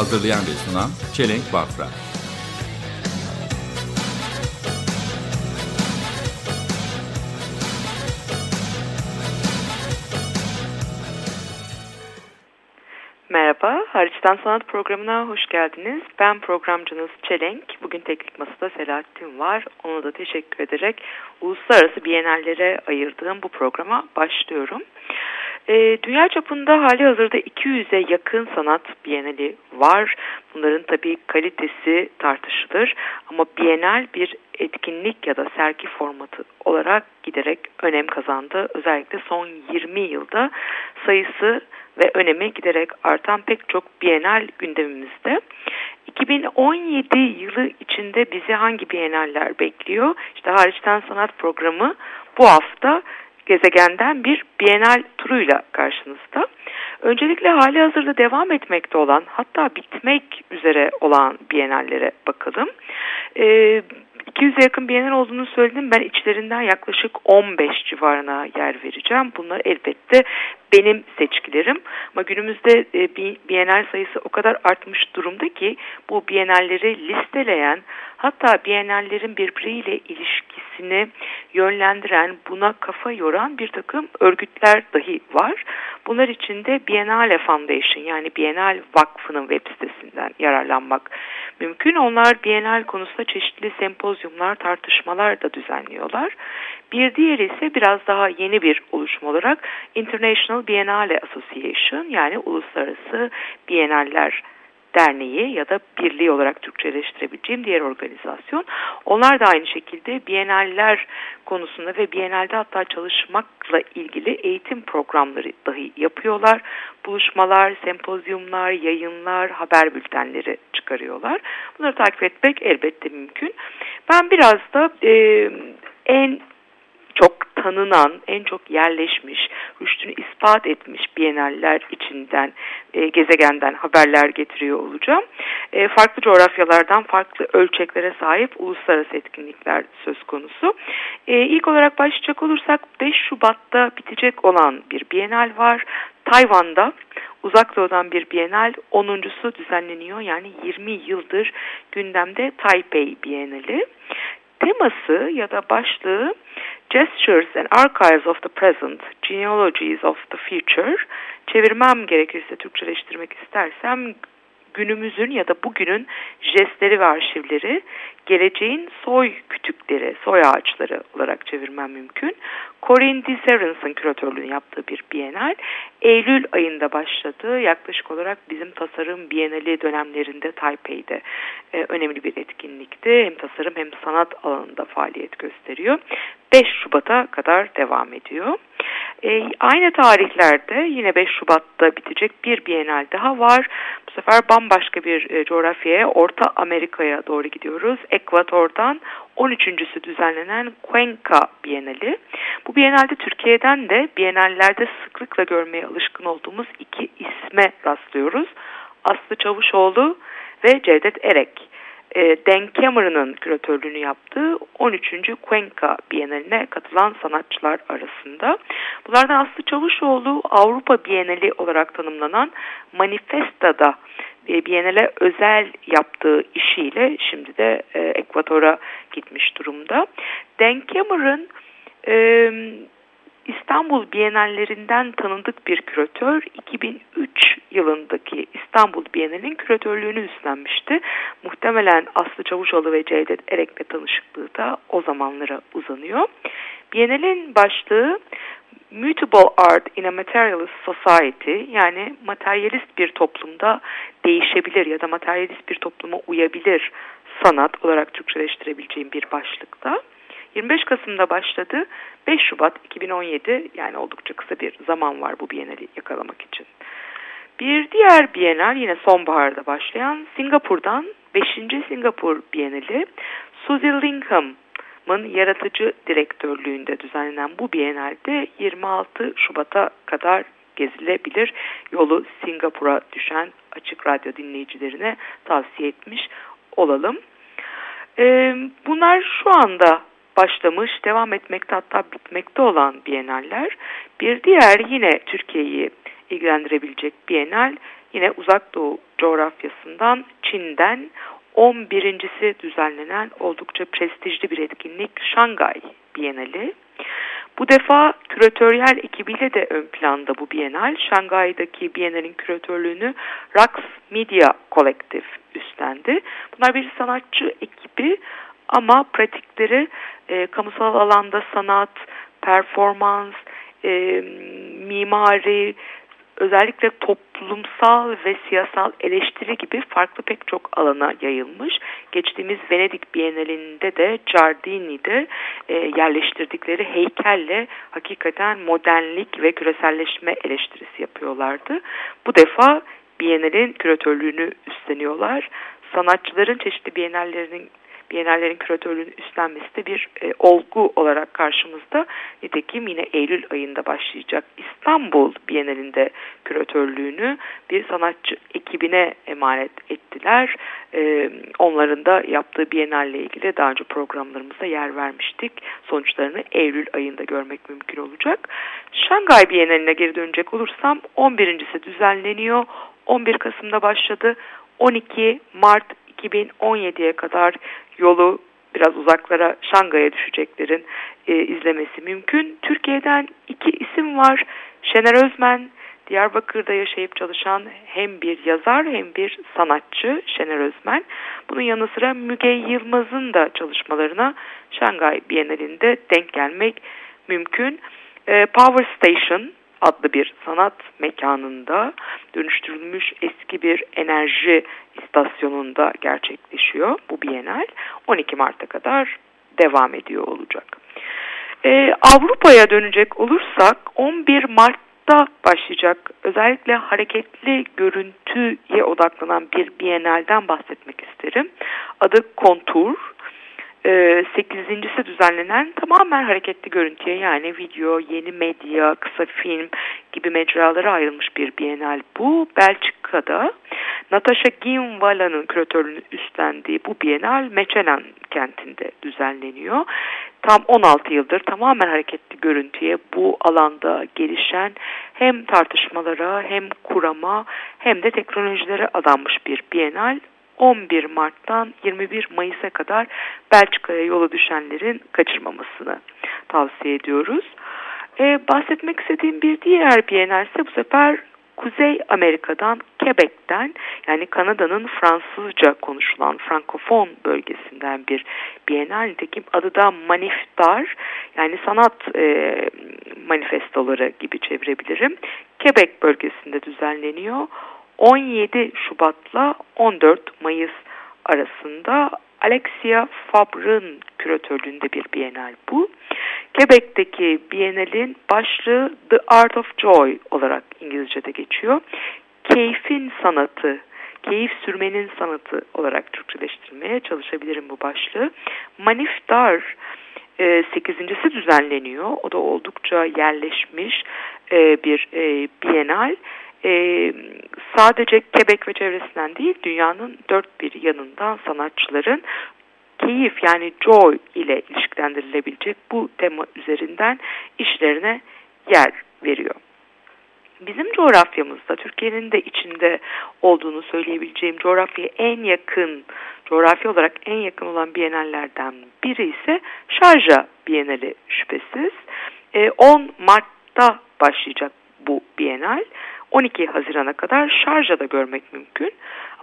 Hazırlayan ve sunan Çelenk Bafra Merhaba, Hariçten Sanat programına hoş geldiniz. Ben programcınız Çelenk. Bugün teknik masada Selahattin var. Ona da teşekkür ederek uluslararası bienallere ayırdığım bu programa başlıyorum. E, dünya çapında hali hazırda 200'e yakın sanat bienali var. Bunların tabii kalitesi tartışılır ama bienal bir etkinlik ya da sergi formatı olarak giderek önem kazandı. Özellikle son 20 yılda sayısı ve önemi giderek artan pek çok bienal gündemimizde. 2017 yılı içinde bizi hangi bienaller bekliyor? İşte hariçten sanat programı bu hafta gezegenden bir bienal turuyla karşınızda. Öncelikle hali hazırda devam etmekte olan hatta bitmek üzere olan bienallere bakalım. Ee, 200'e yakın bienal olduğunu söyledim. Ben içlerinden yaklaşık 15 civarına yer vereceğim. Bunlar elbette benim seçkilerim. Ama günümüzde e, bienal sayısı o kadar artmış durumda ki bu bienalleri listeleyen hatta bienallerin birbiriyle ilişkisini yönlendiren, buna kafa yoran bir takım örgütler dahi var. Bunlar içinde Biennale Foundation yani Bienal Vakfı'nın web sitesinden yararlanmak mümkün. Onlar Bienal konusunda çeşitli sempozyumlar, tartışmalar da düzenliyorlar. Bir diğeri ise biraz daha yeni bir oluşum olarak International Biennale Association yani Uluslararası Bienaller Derneği ya da birliği olarak Türkçeleştirebileceğim diğer organizasyon. Onlar da aynı şekilde Bienaller konusunda ve Bienalde hatta çalışmakla ilgili eğitim programları dahi yapıyorlar. Buluşmalar, sempozyumlar, yayınlar, haber bültenleri çıkarıyorlar. Bunları takip etmek elbette mümkün. Ben biraz da e, en çok tanınan, en çok yerleşmiş, rüştünü ispat etmiş bienaller içinden, e, gezegenden haberler getiriyor olacağım. E, farklı coğrafyalardan farklı ölçeklere sahip uluslararası etkinlikler söz konusu. E, ilk olarak başlayacak olursak 5 Şubat'ta bitecek olan bir bienal var. Tayvan'da Uzak Doğu'dan bir bienal 10.sü düzenleniyor. Yani 20 yıldır gündemde Taipei Bienali. Teması ya da başlığı Gestures and Archives of the Present, Genealogies of the Future. Çevirmem gerekirse Türkçeleştirmek istersem günümüzün ya da bugünün jestleri ve arşivleri, geleceğin soy kütükleri, soy ağaçları olarak çevirmem mümkün. Corinne Disserens'ın küratörlüğünü yaptığı bir bienal. Eylül ayında başladı. Yaklaşık olarak bizim tasarım bienali dönemlerinde Taipei'de e, önemli bir etkinlikti. Hem tasarım hem sanat alanında faaliyet gösteriyor. 5 Şubat'a kadar devam ediyor. E, aynı tarihlerde yine 5 Şubat'ta bitecek bir bienal daha var. Bu sefer bambaşka bir e, coğrafyaya, Orta Amerika'ya doğru gidiyoruz. Ekvator'dan 13.sü düzenlenen Cuenca Bienali. Bu Bienalde Türkiye'den de Bienallerde sıklıkla görmeye alışkın olduğumuz iki isme rastlıyoruz. Aslı Çavuşoğlu ve Cevdet Erek. E, Dan Cameron'ın küratörlüğünü yaptığı 13. Cuenca Bienaline katılan sanatçılar arasında. Bunlardan Aslı Çavuşoğlu Avrupa Bienali olarak tanımlanan Manifesta'da e, Biennale özel yaptığı işiyle şimdi de e, Ekvator'a gitmiş durumda. Dan Cameron e, İstanbul Bienallerinden tanındık bir küratör 2003 yılındaki İstanbul Bienalinin küratörlüğünü üstlenmişti. Muhtemelen Aslı Çavuşoğlu ve Cevdet Erek'le tanışıklığı da o zamanlara uzanıyor. Bienalin başlığı Mutable Art in a Materialist Society yani materyalist bir toplumda değişebilir ya da materyalist bir topluma uyabilir sanat olarak Türkçeleştirebileceğim bir başlıkta. 25 Kasım'da başladı. 5 Şubat 2017 yani oldukça kısa bir zaman var bu Biennale'i yakalamak için. Bir diğer Bienal yine sonbaharda başlayan Singapur'dan 5. Singapur Bienali Suzy Lingham'ın yaratıcı direktörlüğünde düzenlenen bu Bienalde 26 Şubat'a kadar gezilebilir yolu Singapur'a düşen açık radyo dinleyicilerine tavsiye etmiş olalım. Bunlar şu anda başlamış, devam etmekte hatta bitmekte olan Bienaller. Bir diğer yine Türkiye'yi ilgilendirebilecek Bienal yine uzak doğu coğrafyasından Çin'den 11.si düzenlenen oldukça prestijli bir etkinlik Şangay Bienali. Bu defa küratöryel ekibiyle de ön planda bu Bienal. Şangay'daki Bienal'in küratörlüğünü Rax Media Collective üstlendi. Bunlar bir sanatçı ekibi ama pratikleri e, kamusal alanda sanat, performans, e, mimari, özellikle toplumsal ve siyasal eleştiri gibi farklı pek çok alana yayılmış. Geçtiğimiz Venedik Bienalinde de Giardini'de e, yerleştirdikleri heykelle hakikaten modernlik ve küreselleşme eleştirisi yapıyorlardı. Bu defa Bienal'in küratörlüğünü üstleniyorlar. Sanatçıların çeşitli bienallerinin Bienallerin küratörlüğünü üstlenmesi de bir e, olgu olarak karşımızda. Nitekim yine Eylül ayında başlayacak İstanbul Bienalinde küratörlüğünü bir sanatçı ekibine emanet ettiler. E, onların da yaptığı Bienalle ilgili daha önce programlarımızda yer vermiştik. Sonuçlarını Eylül ayında görmek mümkün olacak. Şangay Bienaline geri dönecek olursam 11.si düzenleniyor. 11 Kasım'da başladı. 12 Mart 2017'ye kadar yolu biraz uzaklara Şangay'a düşeceklerin e, izlemesi mümkün. Türkiye'den iki isim var. Şener Özmen, Diyarbakır'da yaşayıp çalışan hem bir yazar hem bir sanatçı Şener Özmen. Bunun yanı sıra Müge Yılmaz'ın da çalışmalarına Şangay Bienalinde denk gelmek mümkün. E, Power Station adlı bir sanat mekanında dönüştürülmüş eski bir enerji istasyonunda gerçekleşiyor bu Bienal. 12 Mart'a kadar devam ediyor olacak. Ee, Avrupa'ya dönecek olursak 11 Mart'ta başlayacak özellikle hareketli görüntüye odaklanan bir Bienal'den bahsetmek isterim. Adı Kontur. 8.si düzenlenen tamamen hareketli görüntüye yani video, yeni medya, kısa film gibi mecralara ayrılmış bir bienal bu. Belçika'da Natasha Ginvala'nın küratörlüğünü üstlendiği bu bienal Mechelen kentinde düzenleniyor. Tam 16 yıldır tamamen hareketli görüntüye bu alanda gelişen hem tartışmalara hem kurama hem de teknolojilere adanmış bir bienal 11 Mart'tan 21 Mayıs'a kadar Belçika'ya yola düşenlerin kaçırmamasını tavsiye ediyoruz. Ee, bahsetmek istediğim bir diğer bienal ise bu sefer Kuzey Amerika'dan Quebec'ten yani Kanada'nın Fransızca konuşulan Frankofon bölgesinden bir bienal nitekim adı da Maniftar yani sanat e, manifestoları gibi çevirebilirim. Quebec bölgesinde düzenleniyor. 17 Şubat'la 14 Mayıs arasında Alexia Fabre'ın küratörlüğünde bir bienal bu. Quebec'teki bienalin başlığı The Art of Joy olarak İngilizce'de geçiyor. Keyfin sanatı, keyif sürmenin sanatı olarak Türkçeleştirmeye çalışabilirim bu başlığı. Maniftar 8.si e, düzenleniyor. O da oldukça yerleşmiş e, bir e, bienal e, sadece Quebec ve çevresinden değil dünyanın dört bir yanından sanatçıların keyif yani joy ile ilişkilendirilebilecek bu tema üzerinden işlerine yer veriyor. Bizim coğrafyamızda Türkiye'nin de içinde olduğunu söyleyebileceğim coğrafyaya en yakın, coğrafya olarak en yakın olan bienallerden biri ise Şarja Bienali şüphesiz. 10 Mart'ta başlayacak bu bienal. 12 Haziran'a kadar şarjada görmek mümkün.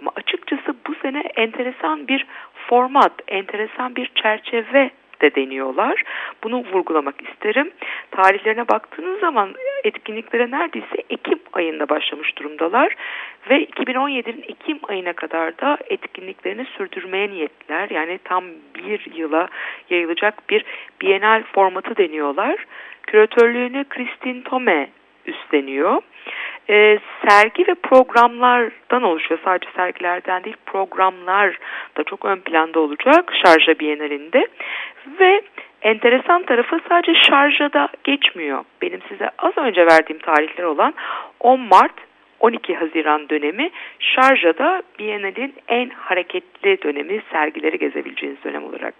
Ama açıkçası bu sene enteresan bir format, enteresan bir çerçeve de deniyorlar. Bunu vurgulamak isterim. Tarihlerine baktığınız zaman etkinliklere neredeyse Ekim ayında başlamış durumdalar ve 2017'nin Ekim ayına kadar da etkinliklerini sürdürmeye niyetliler. Yani tam bir yıla yayılacak bir bienal formatı deniyorlar. Küratörlüğünü Christine Tome üstleniyor. E, sergi ve programlardan oluşuyor. Sadece sergilerden değil programlar da çok ön planda olacak Şarja Bienalinde ve enteresan tarafı sadece Şarja'da geçmiyor. Benim size az önce verdiğim tarihler olan 10 Mart 12 Haziran dönemi Şarja'da Biennale'in en hareketli dönemi sergileri gezebileceğiniz dönem olarak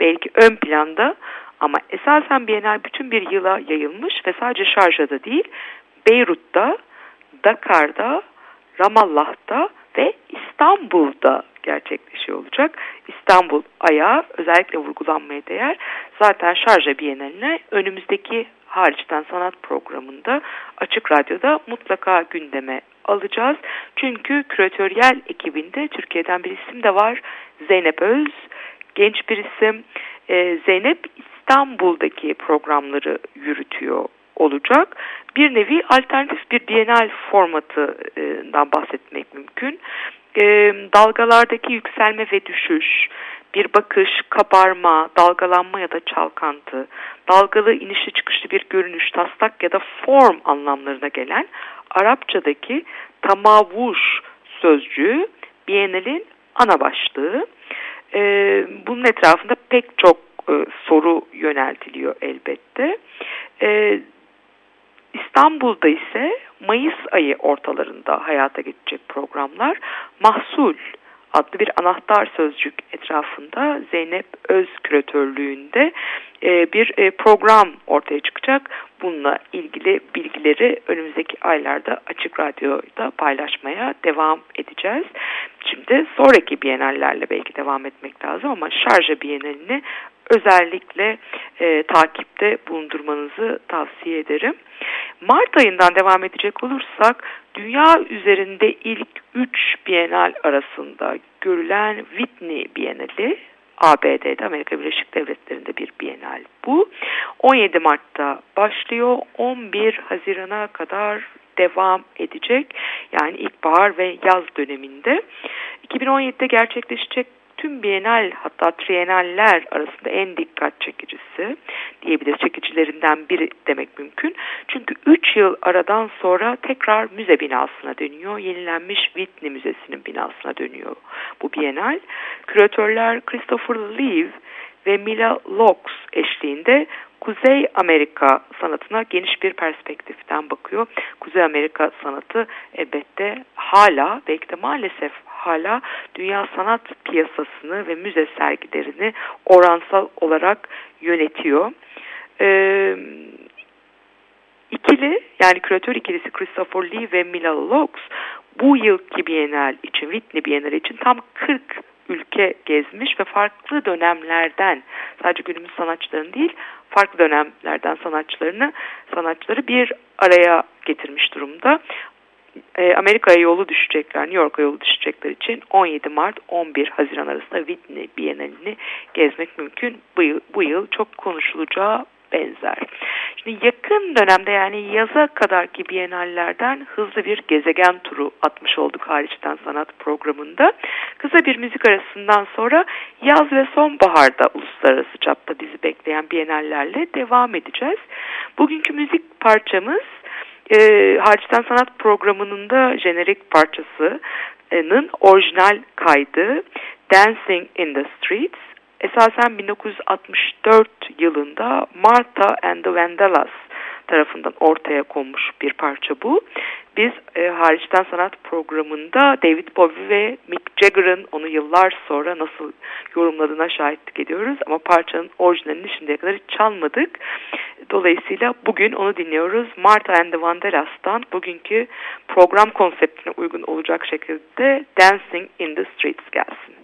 belki ön planda ama esasen Biennale bütün bir yıla yayılmış ve sadece Şarja'da değil Beyrut'ta, Dakar'da, Ramallah'ta ve İstanbul'da gerçekleşiyor olacak. İstanbul ayağı özellikle vurgulanmaya değer. Zaten Şarja Bienali'ne önümüzdeki hariçten sanat programında Açık Radyo'da mutlaka gündeme alacağız. Çünkü küratöryel ekibinde Türkiye'den bir isim de var. Zeynep Öz, genç bir isim. Ee, Zeynep İstanbul'daki programları yürütüyor olacak. Bir nevi alternatif bir bienal formatından bahsetmek mümkün. Dalgalardaki yükselme ve düşüş, bir bakış, kabarma, dalgalanma ya da çalkantı, dalgalı inişli çıkışlı bir görünüş, taslak ya da form anlamlarına gelen Arapçadaki tamavuş sözcüğü Biennale'in ana başlığı. Bunun etrafında pek çok soru yöneltiliyor elbette. İstanbul'da ise Mayıs ayı ortalarında hayata geçecek programlar Mahsul adlı bir anahtar sözcük etrafında Zeynep Öz küratörlüğünde e, bir e, program ortaya çıkacak. Bununla ilgili bilgileri önümüzdeki aylarda Açık Radyo'da paylaşmaya devam edeceğiz. Şimdi sonraki bienallerle belki devam etmek lazım ama Şarja Bienalini özellikle e, takipte bulundurmanızı tavsiye ederim. Mart ayından devam edecek olursak dünya üzerinde ilk 3 bienal arasında görülen Whitney Bienali ABD'de Amerika Birleşik Devletleri'nde bir bienal bu. 17 Mart'ta başlıyor 11 Haziran'a kadar devam edecek. Yani ilkbahar ve yaz döneminde. 2017'de gerçekleşecek tüm bienal hatta trienaller arasında en dikkat çekicisi diyebiliriz. Çekicilerinden biri demek mümkün. Çünkü 3 yıl aradan sonra tekrar müze binasına dönüyor. Yenilenmiş Whitney Müzesi'nin binasına dönüyor bu bienal. Küratörler Christopher Lee ve Mila Lox eşliğinde Kuzey Amerika sanatına geniş bir perspektiften bakıyor. Kuzey Amerika sanatı elbette hala belki de maalesef hala dünya sanat piyasasını ve müze sergilerini oransal olarak yönetiyor. Ee, ikili yani küratör ikilisi Christopher Lee ve Mila Lox bu yılki Bienal için Whitney Bienal için tam 40 ülke gezmiş ve farklı dönemlerden sadece günümüz sanatçılarını değil farklı dönemlerden sanatçılarını sanatçıları bir araya getirmiş durumda. E, Amerika'ya yolu düşecekler, New York'a yolu düşecekler için 17 Mart 11 Haziran arasında Whitney Bienalini gezmek mümkün. Bu yıl, bu yıl çok konuşulacağı benzer. Şimdi yakın dönemde yani yaza kadarki bienallerden hızlı bir gezegen turu atmış olduk hariçten sanat programında. Kısa bir müzik arasından sonra yaz ve sonbaharda uluslararası çapta bizi bekleyen bienallerle devam edeceğiz. Bugünkü müzik parçamız e, hariçten sanat programının da jenerik parçasının orijinal kaydı Dancing in the Streets esasen 1964 yılında Martha and the Vandellas tarafından ortaya konmuş bir parça bu. Biz e, hariçten sanat programında David Bowie ve Mick Jagger'ın onu yıllar sonra nasıl yorumladığına şahitlik ediyoruz. Ama parçanın orijinalini şimdiye kadar hiç çalmadık. Dolayısıyla bugün onu dinliyoruz. Martha and the Vandellas'tan bugünkü program konseptine uygun olacak şekilde Dancing in the Streets gelsin.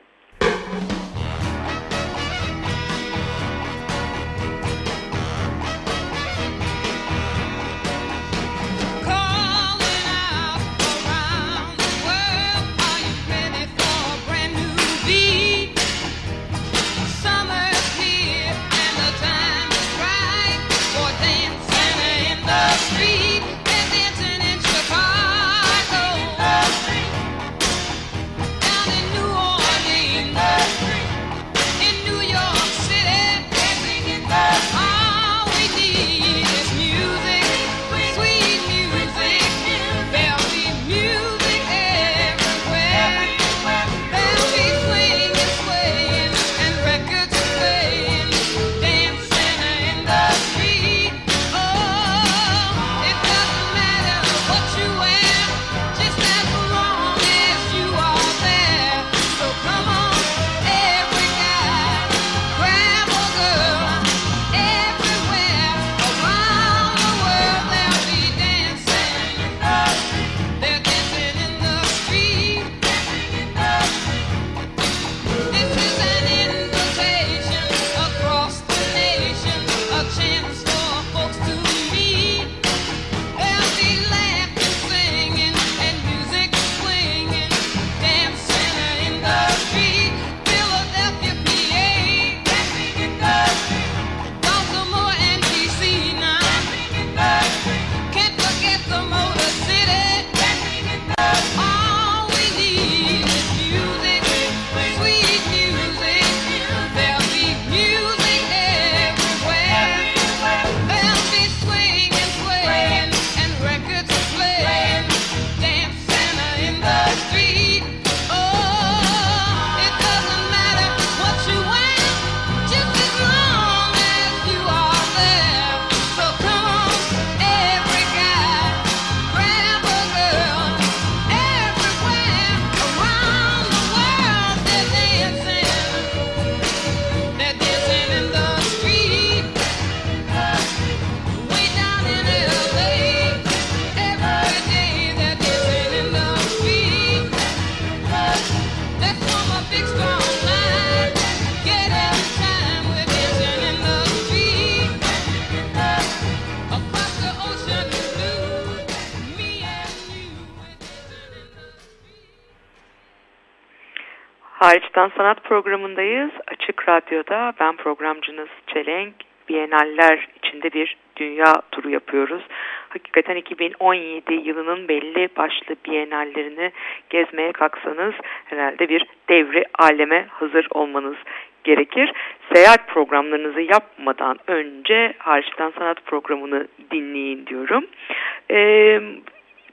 Hariçten Sanat programındayız. Açık Radyo'da ben programcınız Çelenk. Biyenaller içinde bir dünya turu yapıyoruz. Hakikaten 2017 yılının belli başlı bienallerini gezmeye kalksanız herhalde bir devri aleme hazır olmanız gerekir. Seyahat programlarınızı yapmadan önce Hariçten Sanat programını dinleyin diyorum. Ee,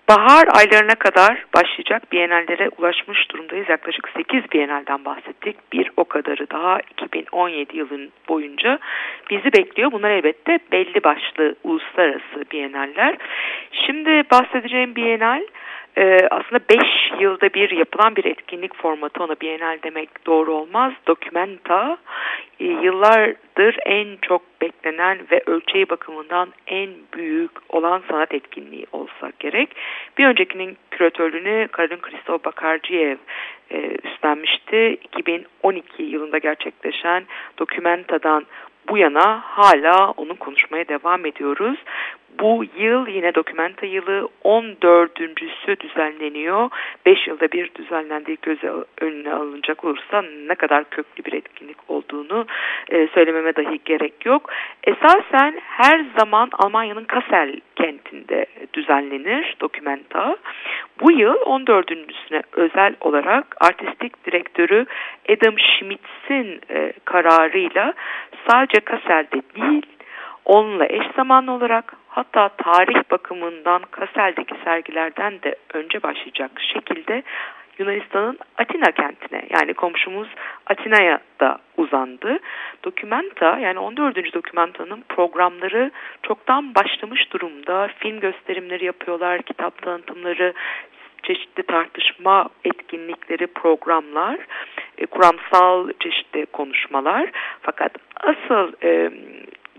Bahar aylarına kadar başlayacak bienallere ulaşmış durumdayız. Yaklaşık 8 bienalden bahsettik. Bir o kadarı daha 2017 yılın boyunca bizi bekliyor. Bunlar elbette belli başlı uluslararası bienaller. Şimdi bahsedeceğim bienal e, aslında 5 yılda bir yapılan bir etkinlik formatı ona bienal demek doğru olmaz. Documenta e, yıllardır en çok beklenen ve ölçeği bakımından en büyük olan sanat etkinliği olsa gerek. Bir öncekinin küratörlüğünü Karolin Kristof Bakarciyev e, üstlenmişti. 2012 yılında gerçekleşen Dokumenta'dan bu yana hala onu konuşmaya devam ediyoruz. Bu yıl yine Dokumenta yılı 14.sü düzenleniyor. 5 yılda bir düzenlendiği göze önüne alınacak olursa ne kadar köklü bir etkinlik olduğunu e, söylememe dahi gerek yok. Esasen her zaman Almanya'nın Kassel kentinde düzenlenir Dokumenta. Bu yıl 14.süne özel olarak artistik direktörü Adam Schmitz'in e, kararıyla sadece Kassel'de değil onunla eş zamanlı olarak hatta tarih bakımından Kassel'deki sergilerden de önce başlayacak şekilde Yunanistan'ın Atina kentine yani komşumuz Atina'ya da uzandı. Dokumenta yani 14. Dokumenta'nın programları çoktan başlamış durumda. Film gösterimleri yapıyorlar, kitap tanıtımları, çeşitli tartışma etkinlikleri, programlar, e, kuramsal çeşitli konuşmalar. Fakat asıl e,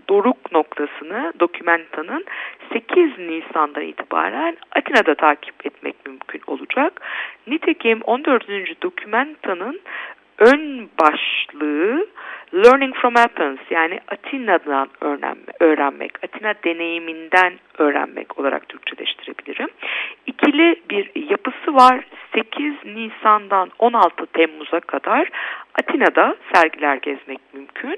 doruk noktasını Dokumenta'nın 8 Nisan'dan itibaren Atina'da takip etmek mümkün olacak. Nitekim 14. Dokumenta'nın ön başlığı Learning from Athens yani Atina'dan öğrenmek, Atina deneyiminden öğrenmek olarak Türkçeleştirebilirim. İkili bir yapısı var. 8 Nisan'dan 16 Temmuz'a kadar Atina'da sergiler gezmek mümkün.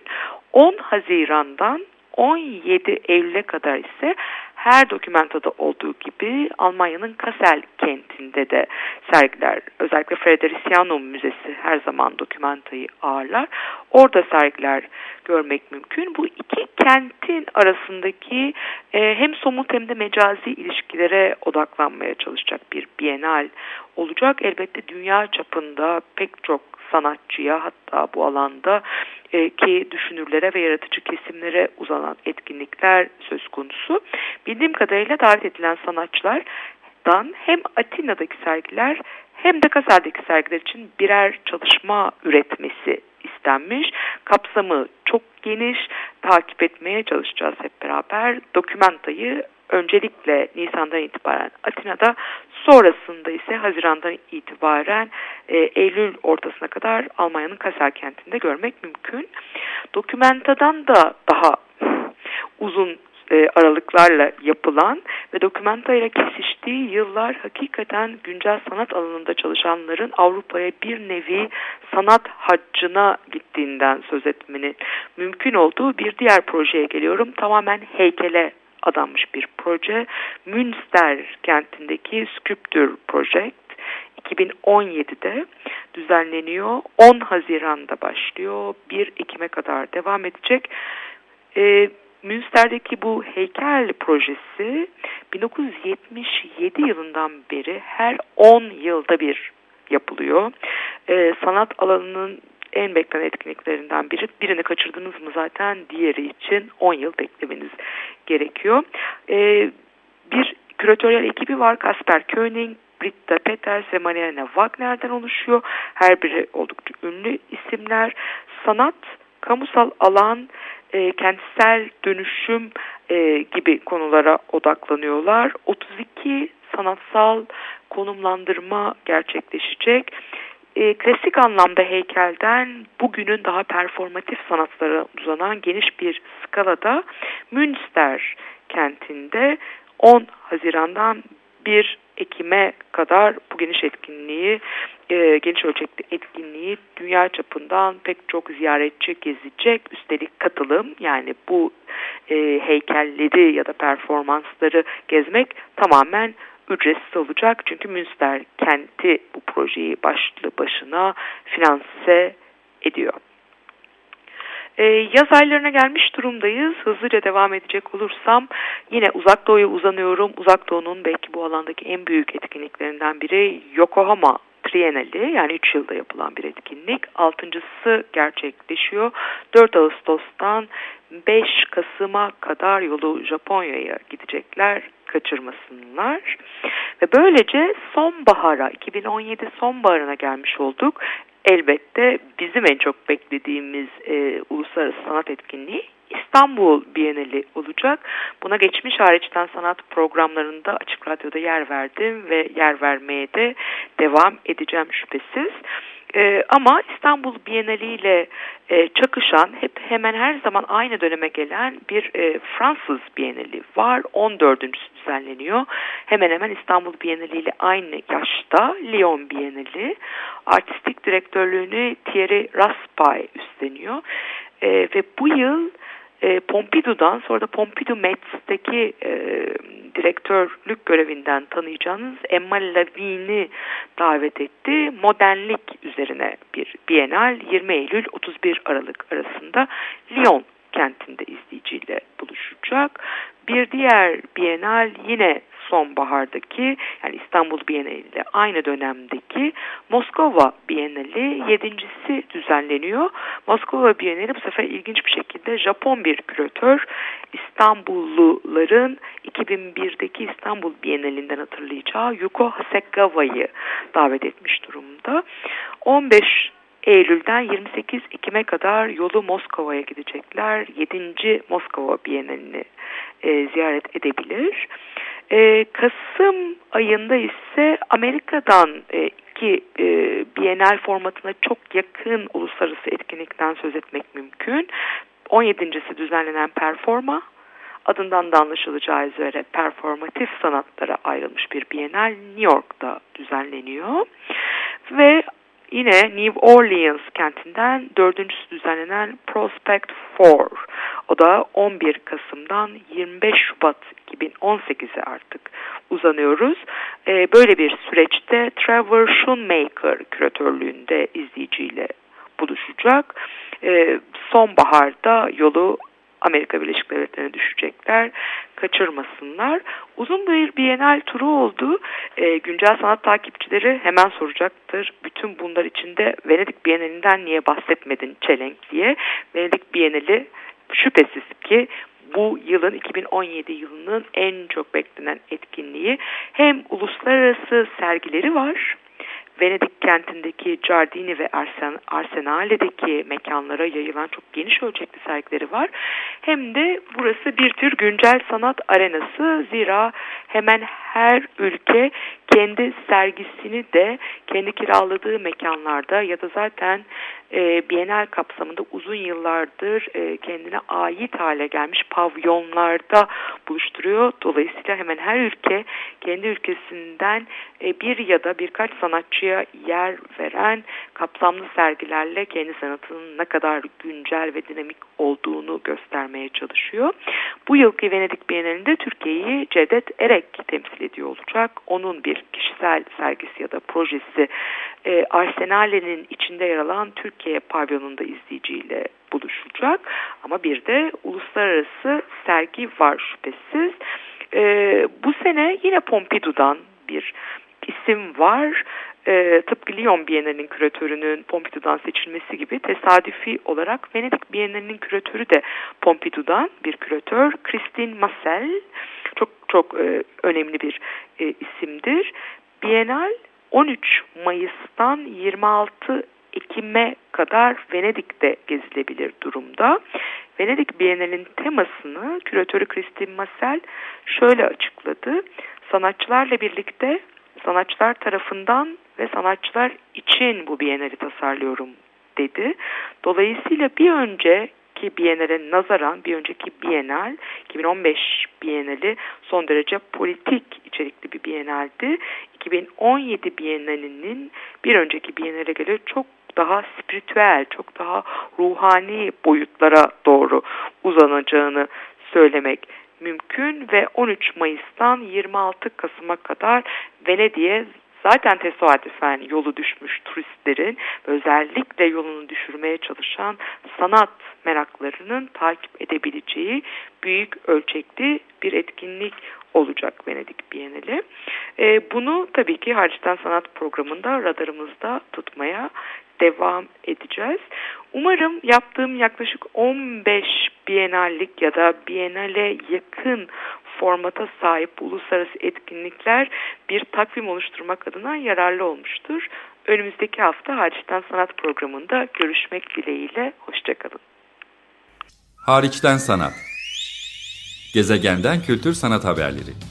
10 Haziran'dan 17 Eylül'e kadar ise her dokumentada olduğu gibi Almanya'nın Kassel kentinde de sergiler, özellikle Fredericianum Müzesi her zaman dokumentayı ağırlar. Orada sergiler görmek mümkün. Bu iki kentin arasındaki e, hem somut hem de mecazi ilişkilere odaklanmaya çalışacak bir bienal olacak. Elbette dünya çapında pek çok sanatçıya hatta bu alanda e, ki düşünürlere ve yaratıcı kesimlere uzanan etkinlikler söz konusu. Bildiğim kadarıyla davet edilen sanatçılardan hem Atina'daki sergiler hem de Kassel'deki sergiler için birer çalışma üretmesi istenmiş. Kapsamı çok geniş. Takip etmeye çalışacağız hep beraber. Dokumentayı öncelikle Nisan'dan itibaren Atina'da sonrasında ise Haziran'dan itibaren e, Eylül ortasına kadar Almanya'nın Kassel kentinde görmek mümkün. Dokumentadan da daha uzun e, aralıklarla yapılan ve dokumenta ile kesiştiği yıllar hakikaten güncel sanat alanında çalışanların Avrupa'ya bir nevi sanat haccına gittiğinden söz etmenin mümkün olduğu bir diğer projeye geliyorum. Tamamen heykele adanmış bir proje. Münster kentindeki Sculpture Project 2017'de düzenleniyor. 10 Haziran'da başlıyor. 1 Ekim'e kadar devam edecek. E, Münster'deki bu heykel projesi 1977 yılından beri her 10 yılda bir yapılıyor. E, sanat alanının en beklenen etkinliklerinden biri. Birini kaçırdınız mı zaten diğeri için 10 yıl beklemeniz gerekiyor. E, bir küratöryel ekibi var. Kasper König, Britta Peters ve Mariana Wagner'den oluşuyor. Her biri oldukça ünlü isimler. Sanat, kamusal alan, e, kentsel dönüşüm e, gibi konulara odaklanıyorlar. 32 sanatsal konumlandırma gerçekleşecek. e, klasik anlamda heykelden bugünün daha performatif sanatlara uzanan geniş bir skalada Münster kentinde 10 Haziran'dan 1 Ekim'e kadar bu geniş etkinliği, e, geniş ölçekli etkinliği dünya çapından pek çok ziyaretçi gezecek. Üstelik katılım yani bu e, heykelleri ya da performansları gezmek tamamen ücretsiz olacak. Çünkü Münster kenti bu projeyi başlı başına finanse ediyor. Ee, yaz aylarına gelmiş durumdayız. Hızlıca devam edecek olursam yine Uzak Doğu'ya uzanıyorum. Uzak Doğu'nun belki bu alandaki en büyük etkinliklerinden biri Yokohama Trienali yani 3 yılda yapılan bir etkinlik. Altıncısı gerçekleşiyor. 4 Ağustos'tan 5 Kasım'a kadar yolu Japonya'ya gidecekler kaçırmasınlar. Ve böylece sonbahara 2017 sonbaharına gelmiş olduk. Elbette bizim en çok beklediğimiz e, uluslararası sanat etkinliği İstanbul Bienali olacak. Buna geçmiş hariçten sanat programlarında Açık Radyo'da yer verdim ve yer vermeye de devam edeceğim şüphesiz. Ee, ama İstanbul Bienali ile e, çakışan hep hemen her zaman aynı döneme gelen bir e, Fransız Bienali var. 14. düzenleniyor. Hemen hemen İstanbul Bienali ile aynı yaşta Lyon Bienali. Artistik direktörlüğünü Thierry Raspail üstleniyor. E, ve bu yıl e, Pompidou'dan sonra da Pompidou Metz'teki e, direktörlük görevinden tanıyacağınız Emma Lavine'i davet etti. Modernlik üzerine bir bienal 20 Eylül 31 Aralık arasında Lyon kentinde izleyiciyle buluşacak. Bir diğer bienal yine sonbahardaki yani İstanbul Bienali ile aynı dönemdeki Moskova Bienali yedincisi düzenleniyor. Moskova Bienali bu sefer ilginç bir şekilde Japon bir küratör İstanbulluların 2001'deki İstanbul Bienalinden hatırlayacağı Yuko Hasekawa'yı davet etmiş durumda. 15 Eylül'den 28 Ekim'e kadar yolu Moskova'ya gidecekler. 7. Moskova Bienalini e, ziyaret edebilir. E, Kasım ayında ise Amerika'dan e, iki e, Bienal formatına çok yakın uluslararası etkinlikten söz etmek mümkün. 17.si düzenlenen Performa, adından da anlaşılacağı üzere performatif sanatlara ayrılmış bir Bienal New York'ta düzenleniyor. Ve yine New Orleans kentinden dördüncüsü düzenlenen Prospect 4. O da 11 Kasım'dan 25 Şubat 2018'e artık uzanıyoruz. Ee, böyle bir süreçte Trevor Schoonmaker küratörlüğünde izleyiciyle buluşacak. Ee, sonbaharda yolu Amerika Birleşik Devletleri'ne düşecekler. Kaçırmasınlar. Uzun bir Bienal turu oldu. E, güncel sanat takipçileri hemen soracaktır. Bütün bunlar içinde Venedik Bienalinden niye bahsetmedin Çelenk diye. Venedik Bienali şüphesiz ki bu yılın 2017 yılının en çok beklenen etkinliği hem uluslararası sergileri var Venedik kentindeki Giardini ve Arsen, Arsenale'deki mekanlara yayılan çok geniş ölçekli sergileri var. Hem de burası bir tür güncel sanat arenası. Zira hemen her ülke kendi sergisini de kendi kiraladığı mekanlarda ya da zaten e, Bienal kapsamında uzun yıllardır e, kendine ait hale gelmiş pavyonlarda buluşturuyor. Dolayısıyla hemen her ülke kendi ülkesinden e, bir ya da birkaç sanatçıya yer veren kapsamlı sergilerle kendi sanatının ne kadar güncel ve dinamik olduğunu göstermeye çalışıyor. Bu yılki Venedik Bienalinde Türkiye'yi Cedet Erek temsil ediyor olacak. Onun bir kişisel sergisi ya da projesi e, Arsenale'nin içinde yer alan Türkiye pavyonunda izleyiciyle buluşacak. Ama bir de uluslararası sergi var şüphesiz. E, bu sene yine Pompidou'dan bir isim var. E, tıpkı Lyon Bienalinin küratörünün Pompidou'dan seçilmesi gibi tesadüfi olarak Venedik Bienalinin küratörü de Pompidou'dan bir küratör. Christine Massel çok çok e, önemli bir e, isimdir. Bienal 13 Mayıs'tan 26 Ekim'e kadar Venedik'te gezilebilir durumda. Venedik Bienal'in temasını küratörü Christine Massel şöyle açıkladı. Sanatçılarla birlikte sanatçılar tarafından ve sanatçılar için bu Biennale tasarlıyorum dedi. Dolayısıyla bir önceki Biennale nazaran bir önceki Biennale 2015 Biennale son derece politik içerikli bir Biennale'di. 2017 Biennale'nin bir önceki Biennale göre çok daha spiritüel, çok daha ruhani boyutlara doğru uzanacağını söylemek mümkün ve 13 Mayıs'tan 26 Kasım'a kadar Venedik'e zaten tesadüfen yolu düşmüş turistlerin özellikle yolunu düşürmeye çalışan sanat meraklarının takip edebileceği büyük ölçekli bir etkinlik olacak Venedik Bienali. E, bunu tabii ki Harçtan Sanat programında radarımızda tutmaya devam edeceğiz. Umarım yaptığım yaklaşık 15 bienallik ya da bienale yakın formata sahip uluslararası etkinlikler bir takvim oluşturmak adına yararlı olmuştur. Önümüzdeki hafta Hariçten Sanat programında görüşmek dileğiyle. Hoşçakalın. Hariçten Sanat Gezegenden Kültür Sanat Haberleri